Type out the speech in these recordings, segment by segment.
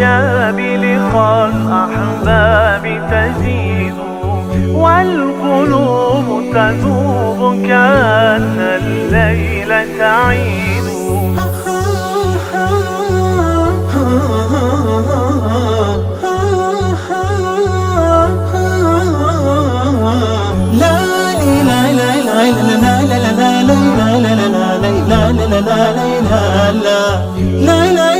الثياب لقاء الأحباب تزيد والقلوب تذوب كأن الليل تعيد لا لا لا لا لا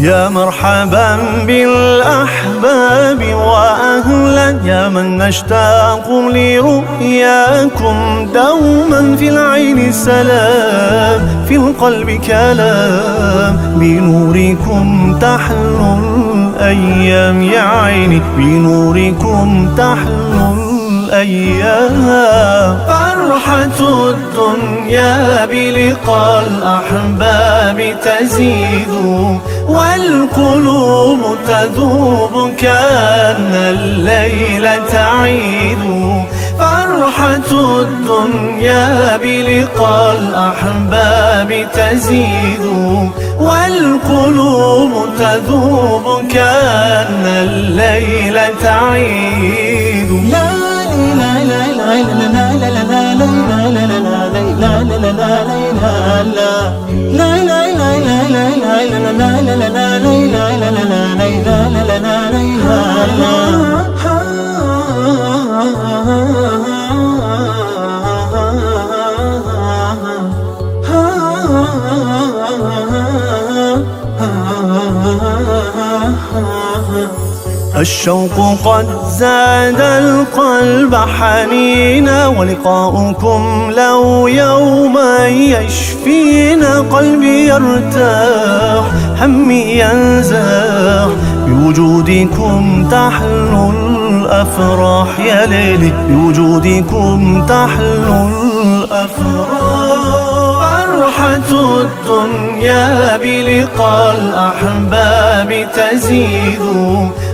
يا مرحبا بالأحباب وأهلا يا من نشتاق لرؤياكم دوما في العين سلام في القلب كلام. بنوركم تحلو الأيام يا عيني بنوركم تحلو الأيام. فرحة الدنيا بلقاء الأحباب تزيد. والقلوب تذوب كأن الليل تعيد فرحة الدنيا بلقاء الأحباب تزيد والقلوب تذوب كأن الليل تعيد الشوق قد زاد القلب حنينا ولقاؤكم لو يوما يشفينا قلبي يرتاح همي ينزاح بوجودكم تحلو الأفراح يا ليلي بوجودكم تحلو الأفراح فرحة الدنيا بلقاء الأحباب تزيد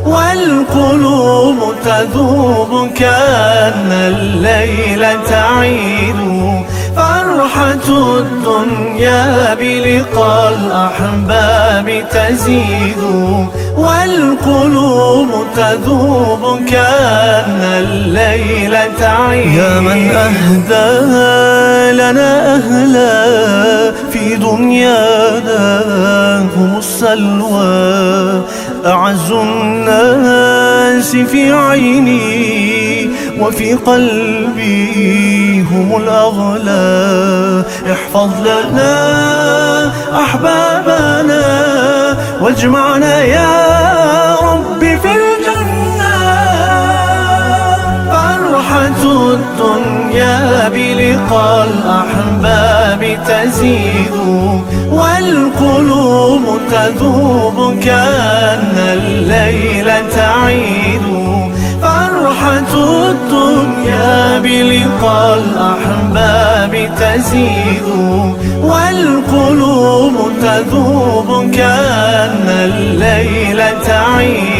والقلوب تذوب كأن الليل تعيد فرحة الدنيا بلقاء الأحباب تزيد والقلوب تذوب كأن الليل تعيد يا من أهدى لنا أهلا في دنيانا هم السلوى. أعز الناس في عيني وفي قلبي هم الأغلى. احفظ لنا أحبابنا واجمعنا يا الدنيا بلقاء الأحباب تزيد والقلوب تذوب كأن الليل تعيد فرحة الدنيا بلقاء الأحباب تزيد والقلوب تذوب كأن الليل تعيد